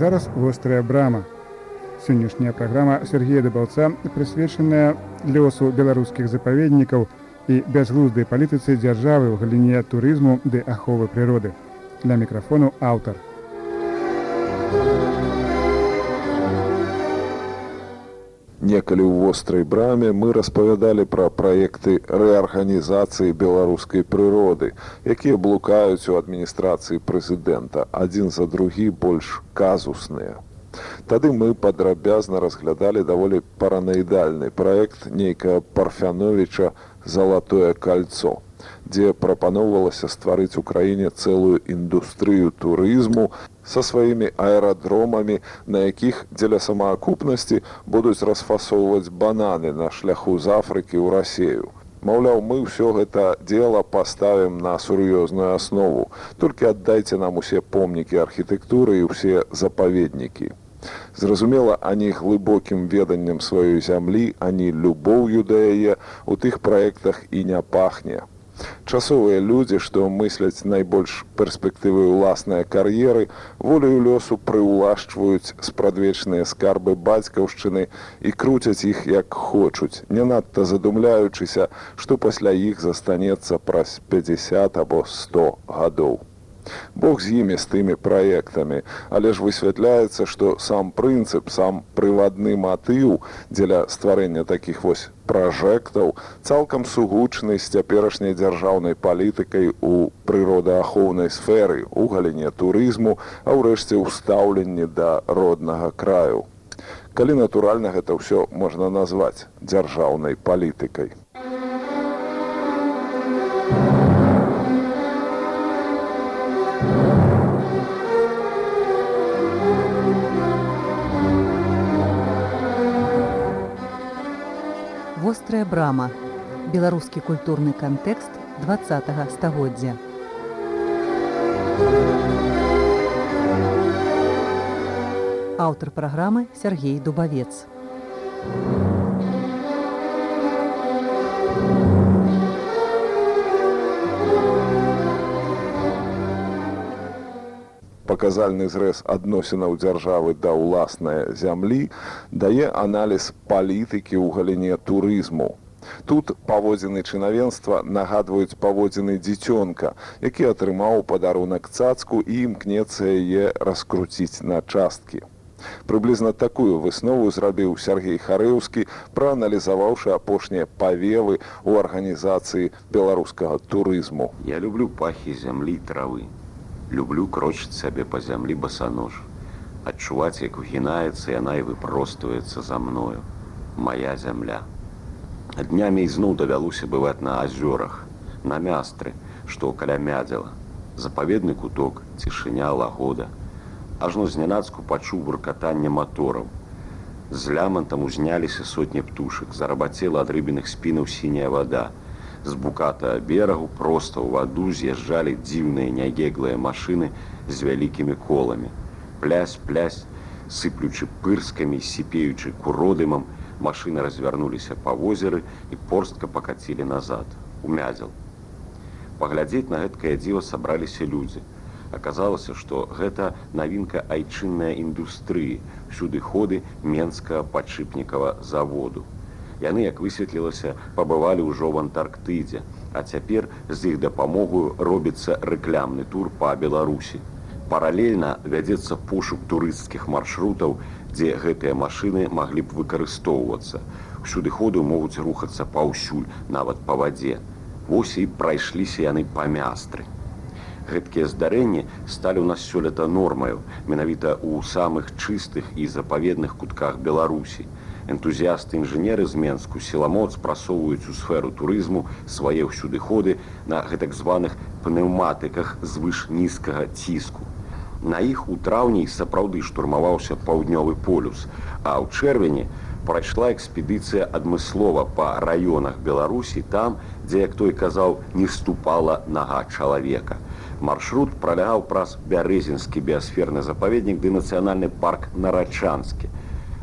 зараз вострая брама. Сённяшняя праграма Сергея Дабалца прысвечаная лёсу беларускіх запаведнікаў і бязглуздай палітыцы дзяржавы ў галіне турызму ды аховы прыроды. Для мікрафону аўтар. Некалі ў вострай браме мы распавядалі пра праекты рэарганізацыі беларускай прыроды, якія блукаюць у адміністрацыі прэзідэнта, адзін за другі больш казусныя. Тады мы падрабязна разглядалі даволі паранаідальны праект нейкага парфяновіча залатое кольцо, дзе прапаноўвалася стварыць у краіне цэлую індустрыю турызму са сваімі аэрадромамі, на якіх дзеля самаакупнасці будуць расфасоўваць бананы на шляху з Афрыкі ў рассею. Маўляў, мы ўсё гэта дело паставім на сур'ёзную аснову. Толькі аддайце нам усе помнікі архітэктуры і ўсе запаведнікі. Зразумела, ані глыбокім веданнем сваёй зямлі, ані любоўю да яе у тых праектах і не пахне. Часовыя людзі, што мысляць найбольш перспектывы ўласныя кар'еры, волею лёсу прыўлашчваюць спрадвечныя скарбы бацькаўшчыны і круцяць іх як хочуць, не надта задумляючыся, што пасля іх застанецца праз 50 або 100 гадоў. Бог з імі з тымі праектамі, але ж высвятляецца, што сам прынцып, сам прывадны матыў дзеля стварэння такіх вось пражэктаў цалкам сугучны з цяперашняй дзяржаўнай палітыкай у прыродаахоўнай сферы, у галіне турызму, а ўрэшце ўстаўленні да роднага краю. Калі натуральна гэта ўсё можна назваць дзяржаўнай палітыкай. Вострая брама беларускі культурны кантэкст два стагоддзя. Аўтар праграмы Сергей дубавец паказальны зрэз адносінаў дзяржавы да ўласнай зямлі дае аналіз палітыкі ў галіне турызму. Тут паводзіны чынавенства нагадваюць паводзіны дзіцёнка, які атрымаў падарунак цацку і імкнецца яе раскруціць на часткі. Прыблізна такую выснову зрабіў Сергей Харэўскі, прааналізаваўшы апошнія павевы ў арганізацыі беларускага турызму. Я люблю пахі зямлі травы люблю крочыць сабе па зямлі басанож адчуваць як угінаецца яна і выпростуецца за мною. Моя зямля днямі ізноў давялося бываць на азёрах на мястры што каля мядзела. Запаведны куток цішыня лагода. Ажно знянацку пачуў буркатанне матораў з лямантам узняліся сотні птушак зарабацела ад рыбіных спінаў сіняя вода з буката берагу проста ў ваду з'язджалі дзіўныя нягеглыя машыны з вялікімі коламі. Плясь плясь, сыплючы пырскамі, сіпеючы куродымам, машыны развярнуліся па возеры і порстка пакацілі назад, у мядзел. Паглядзець на гэткае дзіва сабраліся людзі. Аказалася, што гэта навінка айчынная індустрыі, сюды ходы менска падшыпнікава заводу. Яны, як высветлілася, пабывалі ўжо в Антарктыдзе, а цяпер з іх дапамогу робіцца рэклямны тур па Беларусі. Паралельна вядзецца пошук турысцкіх маршрутаў, дзе гэтыя машыны маглі б выкарыстоўвацца. Усюды ходу могуць рухацца паўсюль, нават па вадзе. Вось і прайшліся яны па мястры. Гэткія здарэнні сталі ў нас сёлета нормаю, менавіта ў самых чыстых і запаведных кутках Беларусі энтузіасты інжынеры з менску сіламоц прасоўваюць у сферу турызму свае ўсюды ходы на гэтак званых пнеўматыках звыш нізкага ціску. На іх у траўні сапраўды штурмаваўся паўднёвы полюс, а ў чэрвені прайшла экспедыцыя адмыслова па раёнах Беларусі там, дзе як той казаў, не ступала нага чалавека. Маршрут пралягаў праз бярэзінскі біасферны запаведнік ды нацыянальны парк нарачанскі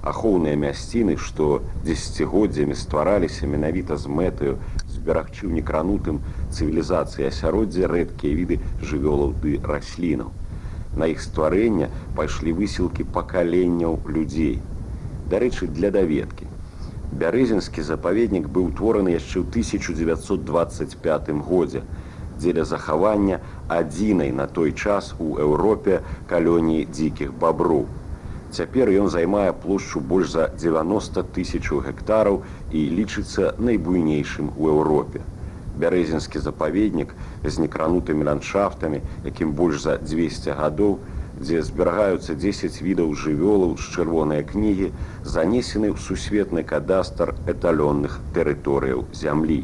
ахоўныя мясціны, што дзесяцігоддзямі ствараліся менавіта з мэтаю зберагчы ў некранутым цывілізацыі асяроддзя рэдкія віды жывёлаў ды раслінаў. На іх стварэнне пайшлі высілкі пакаленняў людзей. Дарэчы, для даведкі. Бярэзінскі запаведнік быў утвораны яшчэ ў 1925 годзе дзеля захавання адзінай на той час у Еўропе калоніі дзікіх баброў. Цяпер ён займае плошчу больш за 90 тысячаў гектараў і лічыцца найбуйнейшым у Еўропе. Бярэзінскі запаведнік з некранутымі ландшафтамі, якім больш за 200 гадоў, дзе зберагаюцца 10 відаў жывёлаў з чырвоныя кнігі, занесены ў сусветны кадастр эталённых тэрыторыяў зямлі.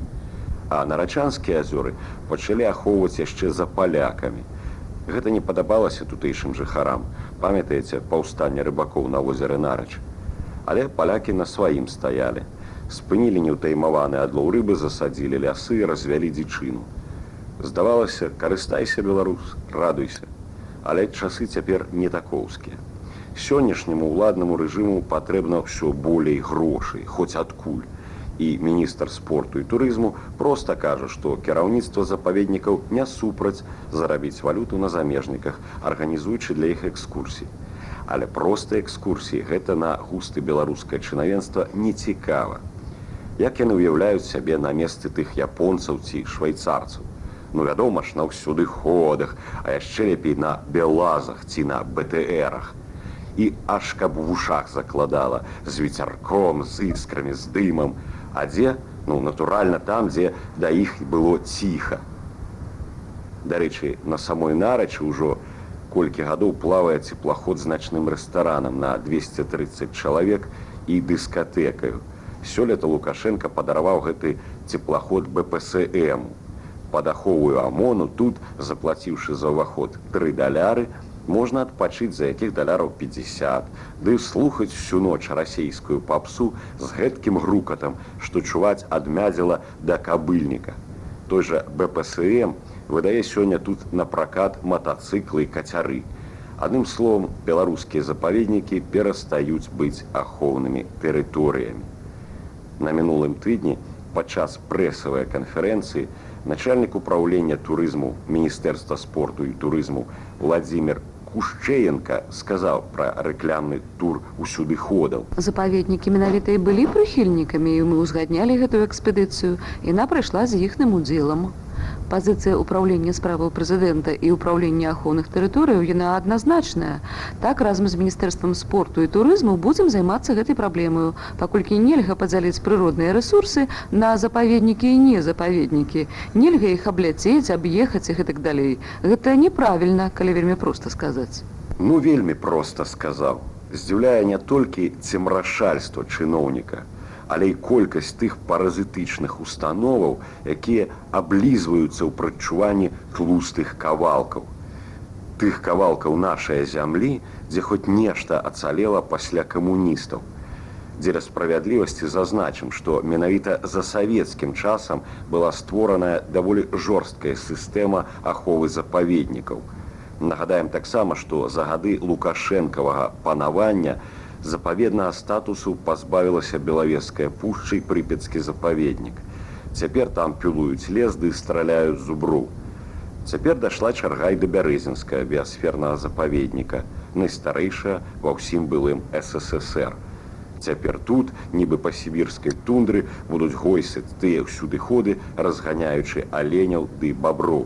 А нарачанскія азёры пачалі ахоўваць яшчэ за палякамі. Гэта не падабалася тутэйшым жыхарам, памятаеце паўстанне рыбакоў на возеры нарач. Але палякі на сваім стаялі. Спынілі неўтаймаваны адлоў рыбы, засадзілі лясы, развялі дзічыну. Здавалася, карыстайся беларус, радуйся але часы цяпер не такоўскія. Сённяшняму ўладнаму рэжыму патрэбна ўсё болей грошай, хоць адкуль. І міністр спорту і турызму проста кажа, што кіраўніцтва запаведнікаў не супраць зарабіць валюту на замежніках, арганізуючы для іх экскурсій. Але проста экскурсіі гэта на густы беларускае чынавенства не цікава. Як яны ўяўляюць сябе на месцы тых японцаў ці швейцарцаў ну вядома ж на ўсюды ходах, а яшчэ лепей на белазах ці на БТРах. І аж каб у вушах закладала з вецярком, з іскрамі, з дымам, А дзе ну натуральна там, дзе да іх было ціха. Дарэчы, на самой нарачы ўжо колькі гадоў плавае цеплаход значным рэстаранам на 230 чалавек і дыскатэкаю. Сёлета Лукашенко падараваў гэты цеплаход БПСМ падаховую амону тут заплаціўшы за ўваход тры даляры можна адпачыць за якіх даляраў 50 ды слухаць всю ноч расійскую папсу з гэткім грукатам што чуваць адмядзела да кабыльніка той жа бпсм выдае сёння тут на пракат матацыклы кацяры адным словом беларускія запаведнікі перастаюць быць ахоўнымі тэрыторыямі на мінулым тыдні падчас прэсавай канферэнцыі начальник управления турызму Министерства спорту и турызму Владимир Кушчеенко сказаў пра рэклямны тур усюды ходаў. Запаведнікі менавіта і былі прыхільнікамі і мы ўзгаднялі гэтую экспедыцыю. Яна прайшла з іхным удзелам пазіцыя ўправлення справаў прэзідэнта і ўправлення ахоўных тэрыторыяў яна адназначная так разам з міністэрствам спорту і турызму будзем займацца гэтай праблемаю паколькі нельга падзяліць прыродныя рэсурсы на запаведнікі і не запаведнікі нельга іх абляцець аб'ехаць і гэтак далей гэта неправільна калі вельмі проста сказаць ну вельмі проста сказаў здзіўляе не толькі цемрашальства чыноўніка але і колькасць тых паразітычных установаў, якія аблізваюцца ў прадчуванні тлустых кавалкаў. Тых кавалкаў нашай зямлі, дзе хоць нешта ацалела пасля камуністаў. Дзеля справядлівасці зазначым, што менавіта за савецкім часам была створаная даволі жорсткая сістэма аховы запаведнікаў. Нагадаем таксама, што за гады лукашэнкавага панавання, запаведнага статусу пазбавілася белавеская пушчай прыпецкі запаведнік. Цяпер там пілуюць лезды страляюць зубру. Цяпер дайшла чарга і да бярэзінская біасфернага запаведніка, найстарэйшая ва ўсім былым ССР. Цяпер тут, нібы па сібірскай тундры будуць гойсы тыя ўсюды ходы, разганяючы аленяў ды баброў.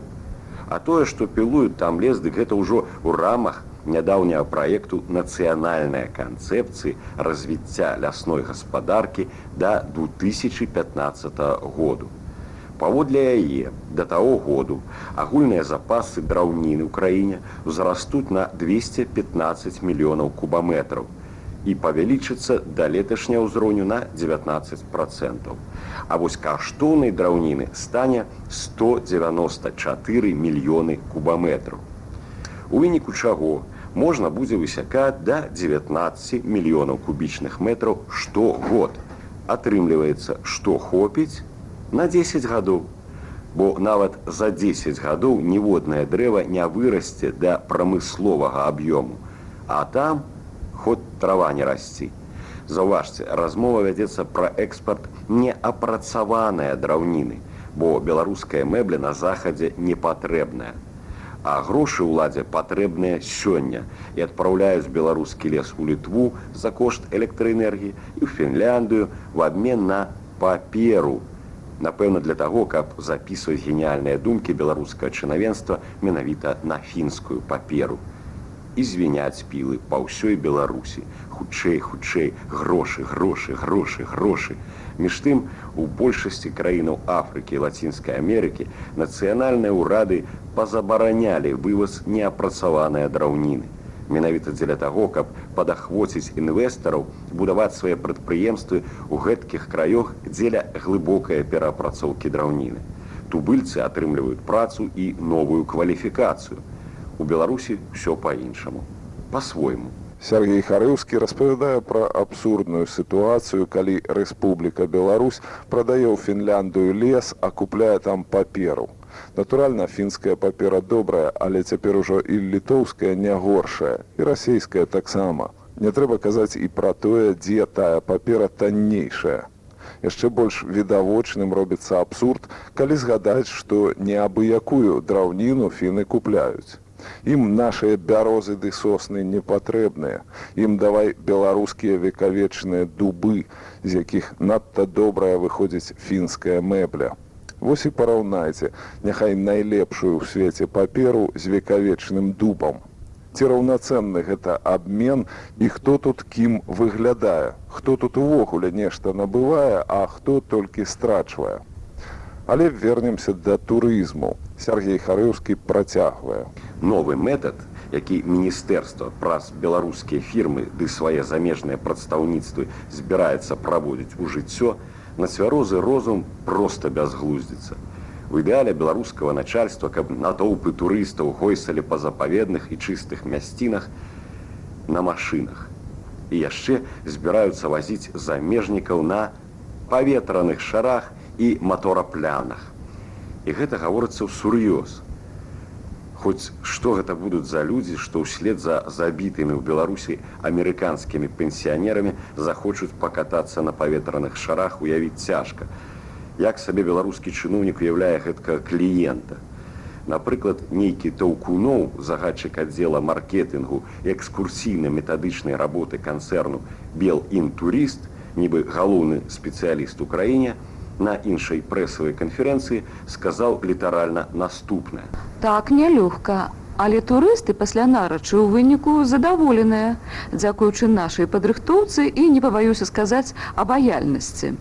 А тое, што пілуюць там лезды, гэта ўжо ў рамах нядаўняга праекту нацыянальнай канцэпцыі развіцця лясной гаспадаркі да 2015 году. Паводле яе да таго году агульныя запасы драўніны ў краіне ўзрастуць на 215 мільёнаў кубаметраў і павялічыцца да леташняга ўзроўню на 19 процентаў. А вось каштоўнай драўніны стане 194 мільёны кубаметраў. У выніку чаго можна будзе высякаць да 19 мільёнаў кубічных метраў штогод. Атрымліваецца, што хопіць на 10 гадоў. Бо нават за 10 гадоў ніводнае дрэва не вырасце да прамысловага аб'ёму. А там ход трава не расці. Заўважце, размова вядзецца пра экспарт неапрацаваныя драўніны, бо беларуская мэбля на захадзе непатрэбная А грошы ўладзе патрэбныя сёння і адпраўляюць беларускі лес у літву за кошт электраэнергіі і ў Фінляндыю в абмен на паперу. Напэўна, для таго, каб запісваць геніяльныя думкі беларускага чынавенства менавіта на фінскую паперу і звіняць пілы па ўсёй беларусі. Хутчэй хутчэй грошы грошы грошы грошы. Між тым у большасці краінаў афрыкі лацінскай амерыкі нацыянальныя ўрады пазабаранялі вываз неапрацаваныя драўніны. Менавіта дзеля таго каб падахвоціць інвестараў будаваць свае прадпрыемствы ў гэткіх краёх дзеля глыбокай перапрацоўкі драўніны. Тубыльцы атрымліваюць працу і новую кваліфікацыю у беларусі все по-іншаму по-свойму Сергей Харыўскі распавядае пра абсурдную сітуацыю, калі Рэспубліка Беларусь прадае ў Фінляндыю лес, а купляе там паперу. Натуральна, фінская папера добрая, але цяпер ужо і літоўская не горшая і расійская таксама. Не трэба казаць і пра тое, дзе тая папера таннейшая. Яшчэ больш відавочным робіцца абсурд, калі згадаць, што неабыякую драўніну фіны купляюць. Ім нашыя бярозы ды сосны не патрэбныя. Ім давай беларускія векавечныя дубы, з якіх надта добрая выходзіць фінская мэбля. Вось і параўнайце, няхай найлепшую ў свеце паперу з векавечным дубам. Ці раўнацэнны гэта абмен і хто тут кім выглядае, хто тут увогуле нешта набывае, а хто толькі страчвае. Але вернемся да турызму. Сергей Харыўскі працягвае. Новы метад, які міністэрства праз беларускія фірмы ды свае замежныя прадстаўніцтвы збіраецца праводзіць у жыццё, на цвярозы розум проста бязглуздзіцца. У ідэале беларускага начальства, каб натоўпы турыстаў гойсалі па запаведных і чыстых мясцінах на машынах. І яшчэ збіраюцца вазіць замежнікаў на паветраных шарах і матораплянах. І гэта гаворыцца ўсур'ёз. Хоць што гэта будуць за людзі, што ўслед за забітымі ў Беларусі амерыканскімі пенсіянерамі захочуць пакатацца на паветраных шарах уявіць цяжка. Як сабе беларускі чыноўнік уяўляе гэтка кліента. Напрыклад, нейкі таўкуноў загадчык аддзела маркетынгу экскурсійна-метадычнай работы канцэрну Бел-інтурыст, нібы галоўны спецыяліст у краіне, на іншай прэсавай канферэнцыі сказаў літаральна наступнае. Так нялёгка, але турысты пасля нарачы ў выніку задаволеныя, дзякуючы нашай падрыхтоўцы і не пабаюся сказаць абаяльнасці.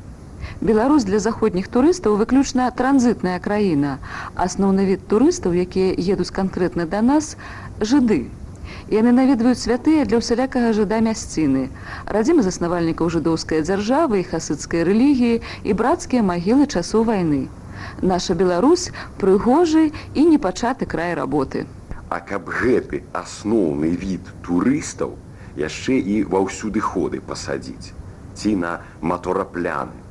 Беларусь для заходніх турыстаў выключна транзітная краіна. Асноўны від турыстаў, якія едуць канкрэтна да нас жыды. Яны наведваюць святыя для ўсялякага жыда мясціны. Радзімы заснавальнікаў жыдоўскай дзяржавы і хасыцкай рэлігіі і брацкія магілы часу вайны. Наша Беларусь прыгожы і непачаты край работы. А каб гэты асноўны від турыстаў яшчэ і ва ўсюды ходы пасадзіць ці на маторапляны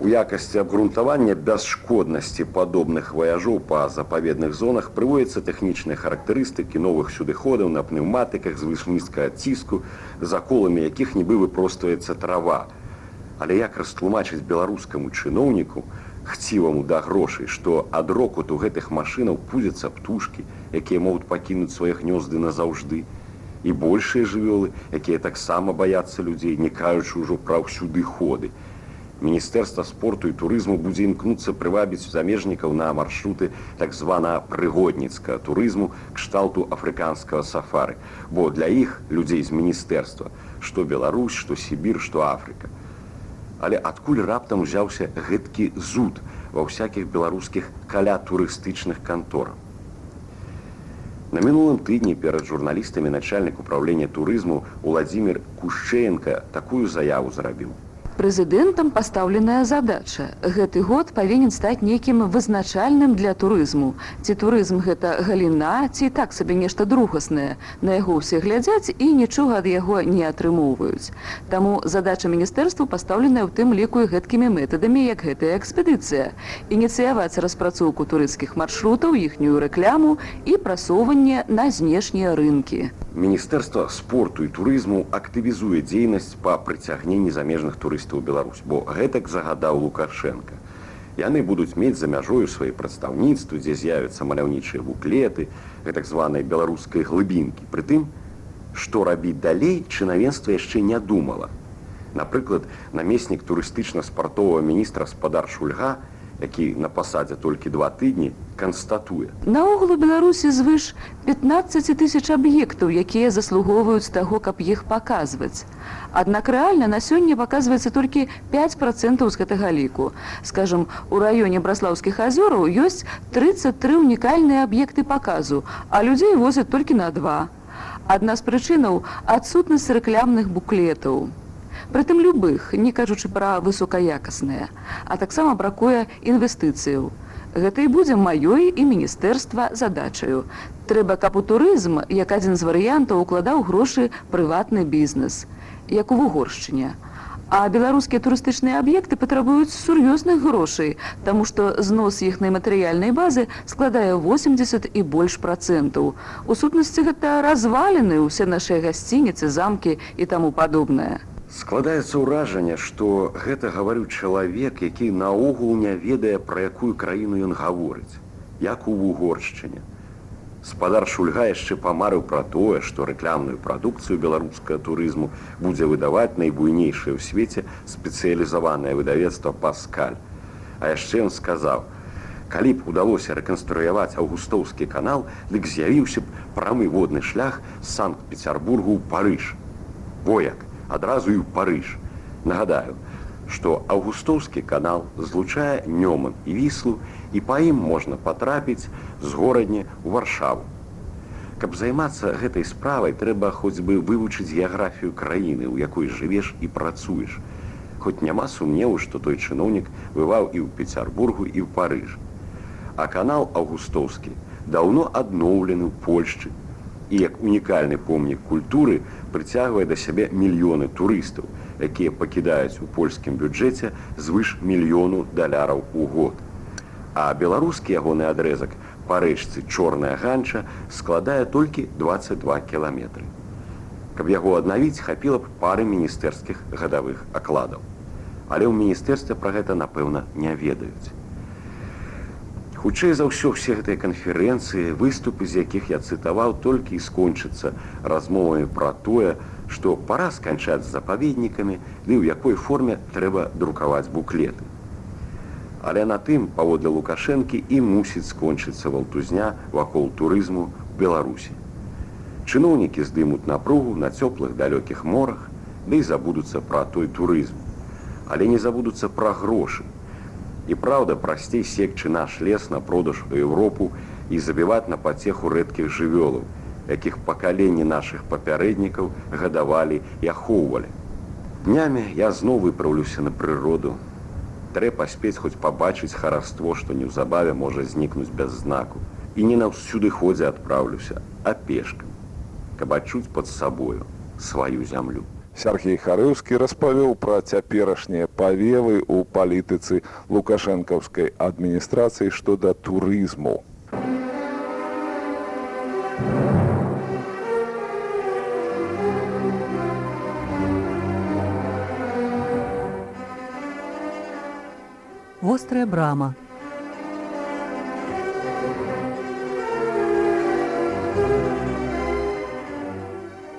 У якасці абгрунтавання бясшкоднасці падобных ваяжоў па запаведных зонах прыводзяцца тэхнічныя характарыстыкі новых сюдыходаў на пнеўматыках з вышністкага ціску, заколамі якіх нібы выпростваецца трава. Але як растлумачыць беларускаму чыноўніку, хціваму да грошай, што ад рокуту гэтых машынаў пудзяцца птушкі, якія могуць пакінуць свае гнёзды назаўжды. І большыя жывёлы, якія таксама баяцца людзей, не каючы ўжо пра ўсюды ходы. Міністэрства спорту і турызму будзе імкнуцца прывабіць замежнікаў на маршруты так звана прыгодніцка турызму кшталту афрыканскага сафары, бо для іх людзей з міністэрства, што Беларусь, што Сібір, што Афрыка. Але адкуль раптам узяўся гэткі зуд ва ўсякіх беларускіх каля турыстычных кантораў. На мінулым тыдні перад журналістамі начальнік управлення турызму Владзімир Кушчеенко такую заяву зрабіў прэзідэнтам пастаўленая задача. Гэты год павінен стаць нейкім вызначальным для турызму. Ці турызм гэта галіна, ці так сабе нешта другаснае. На яго ўсе глядзяць і нічога ад яго не атрымоўваюць. Таму задача міністэрству пастаўленая ў тым ліку і гэткімі метадамі, як гэтая экспедыцыя. Ініцыяваць распрацоўку турыцкіх маршрутаў, іхнюю рэкляму і прасоўванне на знешнія рынкі. Міністэрства спорту і турызму актывізуе дзейнасць па прыцягненні замежных турыстаў у Беларусь, бо гэтак загадаў Лукашенко. Яны будуць мець за мяжою свае прадстаўніцтвы, дзе з'явяцца маляўнічыя буклеты, гэтак званай беларускай глыбінкі. Прытым, што рабіць далей, чынавенства яшчэ не думала. Напрыклад, намеснік турыстычна-спартовага міністра спадар Шульга, які на пасадзе толькі два тыдні канстатуе. Наогул у Беларусі звыш 15 тысяч аб'ектаў, якія заслугоўваюць таго, каб іх паказваць. Аднак рэальна на сёння паказваецца толькі 5 процентаў з гэтага ліку. Скажам, у раёне браслаўскіх азёраў ёсць 33 унікальныя аб'екты паказу, а людзей возяць толькі на два. Адна з прычынаў адсутнасць рэклямных буклетаў. Прытым любых, не кажучы пра высокаякасныя, а таксама бракуе інвестыцыяў. Гэта і будзе маёй і міністэрства задачаю. Трэба, каб у турызм, як адзін з варыянтаў укладаў грошы прыватны бізнес, як у вугоршчыне. А беларускія турыстычныя аб'екты патрабуюць сур'ёзных грошай, таму што знос іхнай матэрыяльнай базы складае 80 і больш працэнтаў. У сутнасці гэта развалены ўсе нашыя гасцініцы, замкі і таму падобнае. Складаецца ўражанне, што гэта гаварыў чалавек, які наогул не ведае, пра якую краіну ён гаворыць, як у вугоршчыне. Спадар Шульга яшчэ памарыў пра тое, што рэклямную прадукцыю беларускага турызму будзе выдаваць найбуйнейшае ў свеце спецыялізаванае выдавецтва Паскаль. А яшчэ ён сказаў: « Калі б удалося рэканструяваць аўгустоўскі канал, дык з'явіўся б прамы водны шлях з Санкт-Петербургу ў Парыж. Вояк адразу і ў Парыж. Нагадаю, што аўгустоўскі канал злучае Нёман і віслу і па ім можна патрапіць з горадня ў варшаву. Каб займацца гэтай справай трэба хоць бы вывучыць геаграфію краіны, у якой жывеш і працуеш. Хоць няма сумневу, што той чыноўнік бываў і ў Пецярбургу і ў Парыж. А канал аўгустоўскі даўно адноўлены Польшчы і як унікальны помнік культуры прыцягвае да сябе мільёны турыстаў, якія пакідаюць у польскім бюджэце звыш мільёну даляраў у год. А беларускі ягоны адрэзак па рэчцы чорная ганча складае толькі 22 кіламетры. Каб яго аднавіць хапіла б пары міністэрскіх гадавых акладаў. Але ў міністэрстве пра гэта, напэўна, не ведаюць. Хутчэй за ўсё все гэтыя канферэнцыі, выступы, з якіх я цытаваў толькі і скончыцца размовамі пра тое, што пара сканчаць з запаведнікамі ды ў якой форме трэба друкаваць буклеты. Але на тым паводле лукашэнкі і мусіць скончыцца валтузня вакол турызму Беларусі. Чыноўнікі здымуць напругу на цёплых далёкіх морах, ды і забудуцца пра той турызм. Але не забудуцца пра грошы, І праўда, прасцей секчы наш лес на продаж у Еўропу і забіваць на пацеху рэдкіх жывёлаў, якіх пакаленні нашых папярэднікаў гадавалі і ахоўвалі. Днямі я зноў выпраўлюся на прыроду. Трэ паспець хоць пабачыць хараство, што неўзабаве можа знікнуць без знаку. І не наўсюды ходзе адпраўлюся, а пешкам, каб адчуць пад сабою сваю зямлю. Сергей Харыўскі распавёў пра цяперашнія павевы ў палітыцы лукашэнкаўскай адміністрацыі што да турызму. Вострая брама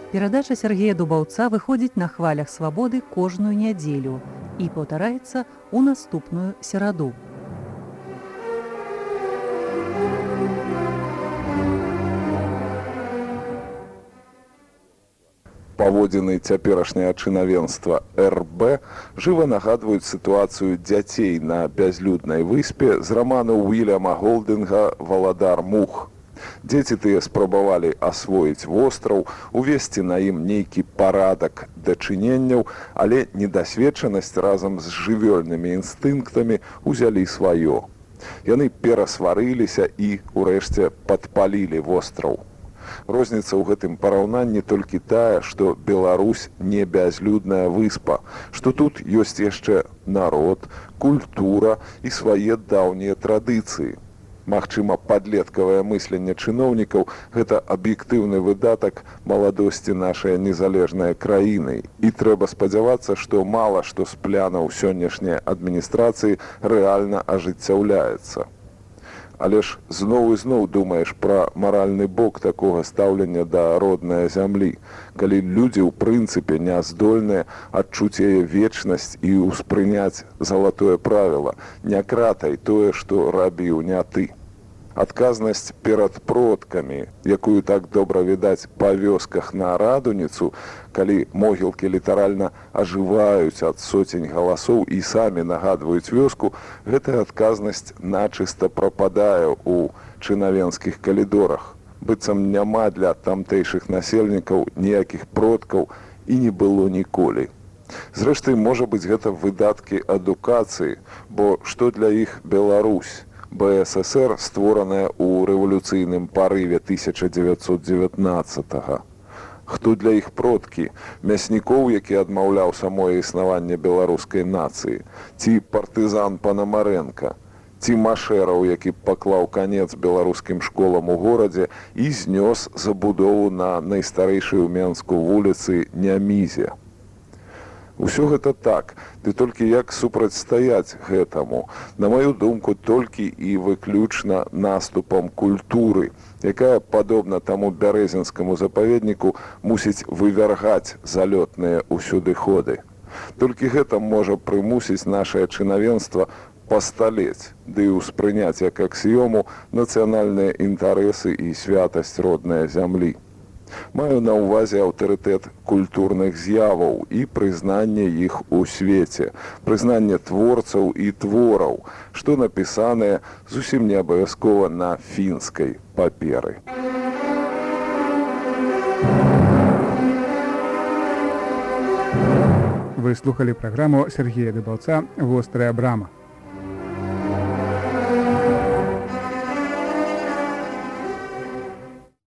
Перадача Сергея Дубаўца выходзіць на хвалях свабоды кожную нядзелю і паўтараецца ў наступную сераду. Паводзіны цяперашняе чынавенства РБ жыва нагадваюць сітуацыю дзяцей на бязлюднай выспе з раману Уільяма Голдынга Валадар Мух Дзеці тыя спрабавалі асвоіць востраў, увесці на ім нейкі парадак дачыненняў, але недасведчанасць разам з жывёльнымі інстынктамі ўзялі сваё. Яны перасварыліся і, урэшце, падпалілі востраў. Розніца ў гэтым параўнанні толькі тая, што Беларусь не бязлюдная выспа, што тут ёсць яшчэ народ, культура і свае даўнія традыцыі магчыма падлеткавае мысленне чыноўнікаў гэта аб'ектыўны выдатак маладосці нашай незалежнай краіны. І трэба спадзявацца што мала што з плянаў сённяшняй адміністрацыі рэальна ажыццяўляецца. Але ж зноў і зноў думаеш пра маральны бок такога стаўлення да роднай зямлі калі людзі ў прынцыпе не здольныя адчуць яе вечнасць і ўспрыняць залатое правіла не кратай тое што рабіў не ты адказнасць перад продкамі, якую так добра відаць па вёсках на радуніцу, калі могілкі літаральна ажываюць ад соцень галасоў і самі нагадваюць вёску, гэтая адказнасць начыста прападае ў чынавенскіх калідорах. быццам няма для тамтэйшых насельнікаў ніякіх продкаў і не было ніколі. Зрэшты, можа быць гэта выдаткі адукацыі, бо што для іх Беларусь? БССР, створаная ў рэвалюцыйным парыве 1919. -го. Хто для іх продкі, мяснікоў, які адмаўляў самое існаванне беларускай нацыі, ці партызан Панамарэнка, ці машэраў, які паклаў канец беларускім школам у горадзе і знёс забудову на найстарэйшай у Менску вуліцы Нямізе. Усё гэта так, ды толькі як супрацьстаяць гэтаму. На маю думку, толькі і выключна наступам культуры, якая падобна таму бярэзінскаму запаведніку мусіць вывяргаць залётныя ўсюдыходы. Толькі гэта можа прымусіць нашае чынавенства пасталець, ды ўспрыняць як аксіёму нацыянальныя інтарэсы і святасць роднай зямлі. Маю на ўвазе аўтарытэт культурных з'яваў і прызнанне іх у свеце, прызнанне творцаў і твораў, што напісанае зусім не абавязкова на фінскай паперы. Вы слухали праграму Сергея Дыбаўца вострая брама.